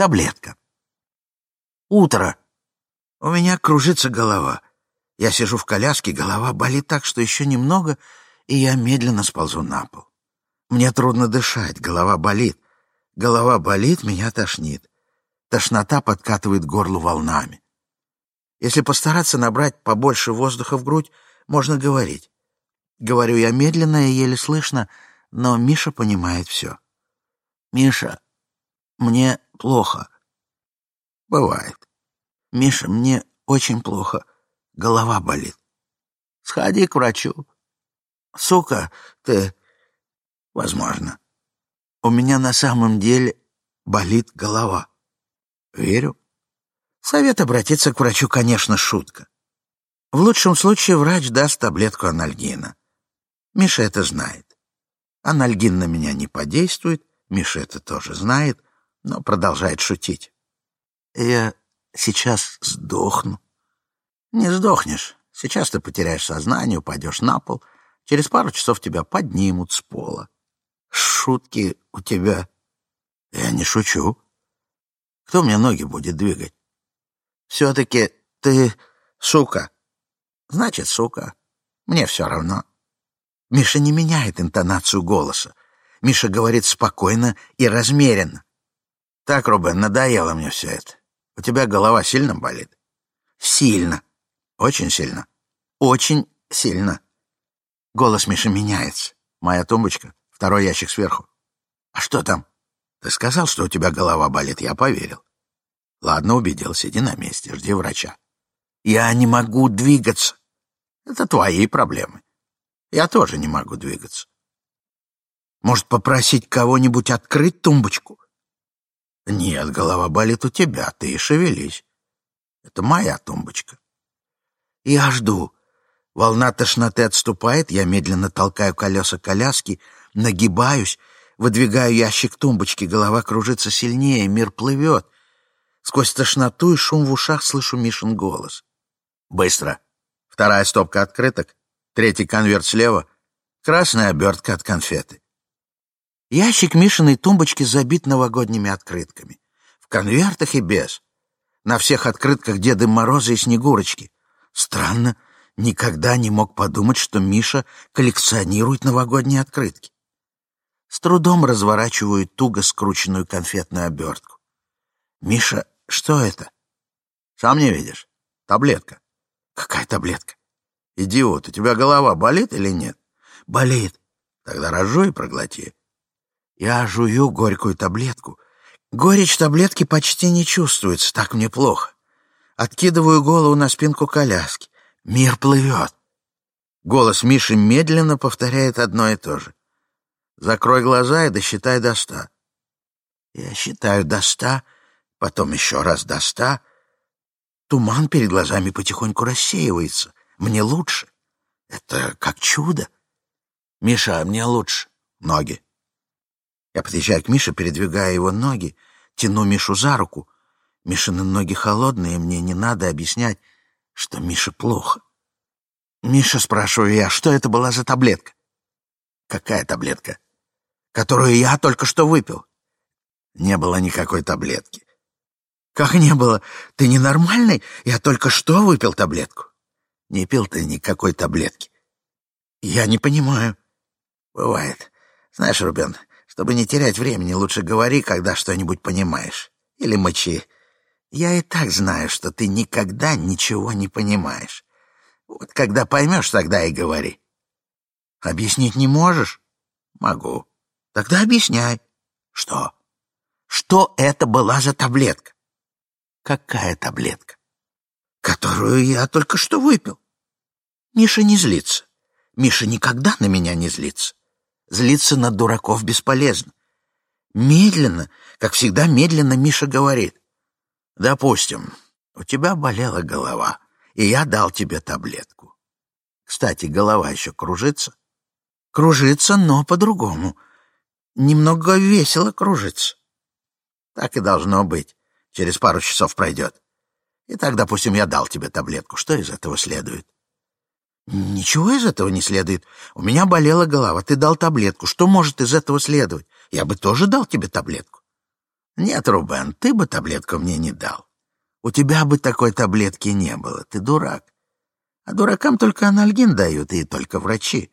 Таблетка. Утро. У меня кружится голова. Я сижу в коляске, голова болит так, что еще немного, и я медленно сползу на пол. Мне трудно дышать, голова болит. Голова болит, меня тошнит. Тошнота подкатывает горло волнами. Если постараться набрать побольше воздуха в грудь, можно говорить. Говорю я медленно и еле слышно, но Миша понимает все. «Миша, мне плохо». «Бывает». «Миша, мне очень плохо. Голова болит». «Сходи к врачу». «Сука, ты...» «Возможно». «У меня на самом деле болит голова». «Верю». Совет обратиться к врачу, конечно, шутка. В лучшем случае врач даст таблетку анальгина. Миша это знает. Анальгин на меня не подействует, Миша это тоже знает, но продолжает шутить. Я сейчас сдохну. Не сдохнешь. Сейчас ты потеряешь сознание, упадешь на пол. Через пару часов тебя поднимут с пола. Шутки у тебя... Я не шучу. Кто мне ноги будет двигать? Все-таки ты сука. Значит, сука. Мне все равно. Миша не меняет интонацию голоса. Миша говорит спокойно и размеренно. Так, Рубен, надоело мне все это. У тебя голова сильно болит? Сильно. Очень сильно. Очень сильно. Голос Миши меняется. Моя тумбочка, второй ящик сверху. А что там? Ты сказал, что у тебя голова болит, я поверил. Ладно, убедил, сиди на месте, жди врача. Я не могу двигаться. Это твои проблемы. Я тоже не могу двигаться. Может, попросить кого-нибудь открыть тумбочку? Нет, голова болит у тебя, ты шевелись. Это моя тумбочка. Я жду. Волна тошноты отступает, я медленно толкаю колеса коляски, нагибаюсь, выдвигаю ящик тумбочки, голова кружится сильнее, мир плывет — Сквозь тошноту и шум в ушах слышу Мишин голос. «Быстро! Вторая стопка открыток, третий конверт слева, красная обертка от конфеты». Ящик Мишиной тумбочки забит новогодними открытками. В конвертах и без. На всех открытках Деды Мороза и Снегурочки. Странно, никогда не мог подумать, что Миша коллекционирует новогодние открытки. С трудом разворачиваю туго скрученную конфетную обертку. Миша что это? Сам не видишь? Таблетка. Какая таблетка? Идиот, у тебя голова болит или нет? Болит. Тогда разжуй и проглоти. Я жую горькую таблетку. Горечь таблетки почти не чувствуется, так мне плохо. Откидываю голову на спинку коляски. Мир плывет. Голос Миши медленно повторяет одно и то же. Закрой глаза и досчитай до ста. Я считаю до ста — потом еще раз до ста. Туман перед глазами потихоньку рассеивается. Мне лучше. Это как чудо. Миша, мне лучше. Ноги. Я подъезжаю к Мише, передвигая его ноги, тяну Мишу за руку. Мишины ноги холодные, мне не надо объяснять, что Мише плохо. «Миша, — спрашиваю я, — что это была за таблетка?» «Какая таблетка?» «Которую я только что выпил». Не было никакой таблетки. «Как не было? Ты ненормальный? Я только что выпил таблетку». «Не пил ты никакой таблетки». «Я не понимаю». «Бывает. Знаешь, Рубен, чтобы не терять времени, лучше говори, когда что-нибудь понимаешь. Или мочи. Я и так знаю, что ты никогда ничего не понимаешь. Вот когда поймешь, тогда и говори». «Объяснить не можешь?» «Могу». «Тогда объясняй». «Что?» «Что это была за таблетка?» Какая таблетка? Которую я только что выпил. Миша не злится. Миша никогда на меня не злится. Злиться на дураков бесполезно. Медленно, как всегда медленно Миша говорит. Допустим, у тебя болела голова, и я дал тебе таблетку. Кстати, голова еще кружится? Кружится, но по-другому. Немного весело кружится. Так и должно быть. Через пару часов пройдет. Итак, допустим, я дал тебе таблетку. Что из этого следует? Ничего из этого не следует. У меня болела голова, ты дал таблетку. Что может из этого следовать? Я бы тоже дал тебе таблетку. Нет, Рубен, ты бы таблетку мне не дал. У тебя бы такой таблетки не было, ты дурак. А дуракам только анальгин дают, и только врачи.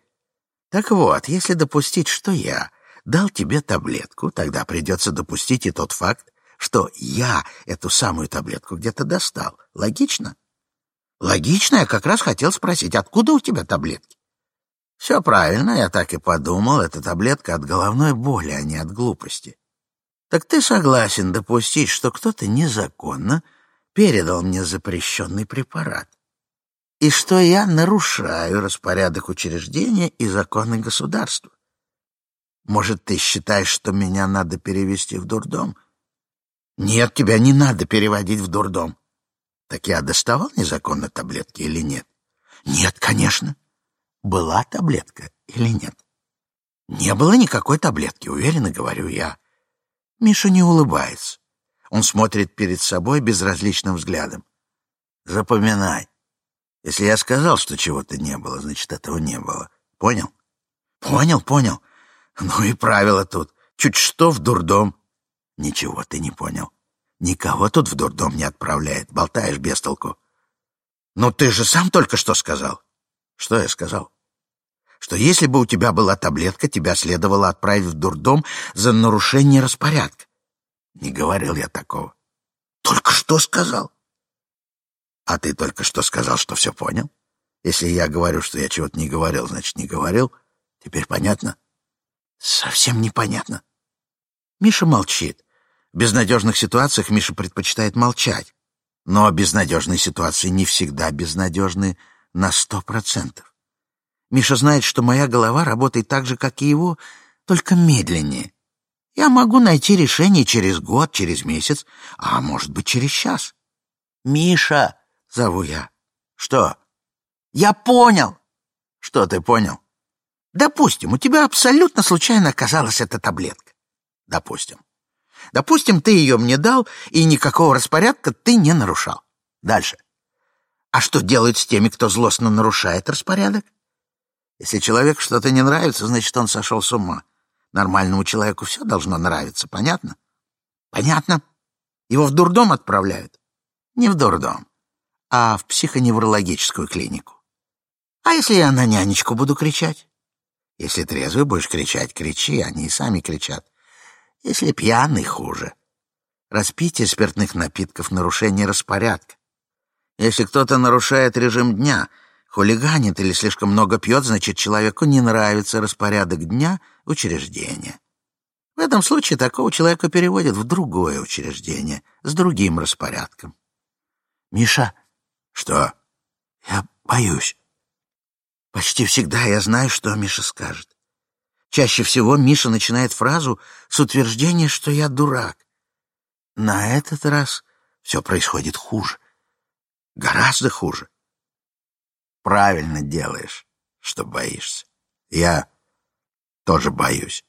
Так вот, если допустить, что я дал тебе таблетку, тогда придется допустить и тот факт, что я эту самую таблетку где-то достал. Логично? Логично, я как раз хотел спросить, откуда у тебя таблетки? Все правильно, я так и подумал, это таблетка от головной боли, а не от глупости. Так ты согласен допустить, что кто-то незаконно передал мне запрещенный препарат? И что я нарушаю распорядок учреждения и законы государства? Может, ты считаешь, что меня надо перевести в дурдом? Нет, тебя не надо переводить в дурдом. Так я доставал незаконно таблетки или нет? Нет, конечно. Была таблетка или нет? Не было никакой таблетки, уверенно говорю я. Миша не улыбается. Он смотрит перед собой безразличным взглядом. Запоминай. Если я сказал, что чего-то не было, значит, этого не было. Понял? Понял, понял. Ну и правило тут. Чуть что в дурдом. Ничего ты не понял. Никого тут в дурдом не отправляет. Болтаешь без толку. Ну ты же сам только что сказал. Что я сказал? Что если бы у тебя была таблетка, тебя следовало отправить в дурдом за нарушение распорядка. Не говорил я такого. Только что сказал. А ты только что сказал, что все понял? Если я говорю, что я чего-то не говорил, значит, не говорил. Теперь понятно? Совсем непонятно. Миша молчит. В безнадежных ситуациях Миша предпочитает молчать. Но безнадежные ситуации не всегда безнадежны на сто процентов. Миша знает, что моя голова работает так же, как и его, только медленнее. Я могу найти решение через год, через месяц, а может быть, через час. «Миша!» — зову я. «Что?» «Я понял!» «Что ты понял?» Допустим, у тебя абсолютно случайно оказалась эта таблетка. Допустим. Допустим, ты ее мне дал, и никакого распорядка ты не нарушал. Дальше. А что делают с теми, кто злостно нарушает распорядок? Если человеку что-то не нравится, значит, он сошел с ума. Нормальному человеку все должно нравиться, понятно? Понятно. Его в дурдом отправляют? Не в дурдом, а в психоневрологическую клинику. А если я на нянечку буду кричать? Если трезвый будешь кричать, кричи, они и сами кричат. Если пьяный, хуже. Распитие спиртных напитков — нарушение распорядка. Если кто-то нарушает режим дня, хулиганит или слишком много пьет, значит, человеку не нравится распорядок дня учреждения. В этом случае такого человека переводят в другое учреждение с другим распорядком. «Миша!» «Что?» «Я боюсь. Почти всегда я знаю, что Миша скажет. Чаще всего Миша начинает фразу с утверждения, что я дурак. На этот раз все происходит хуже. Гораздо хуже. Правильно делаешь, что боишься. Я тоже боюсь.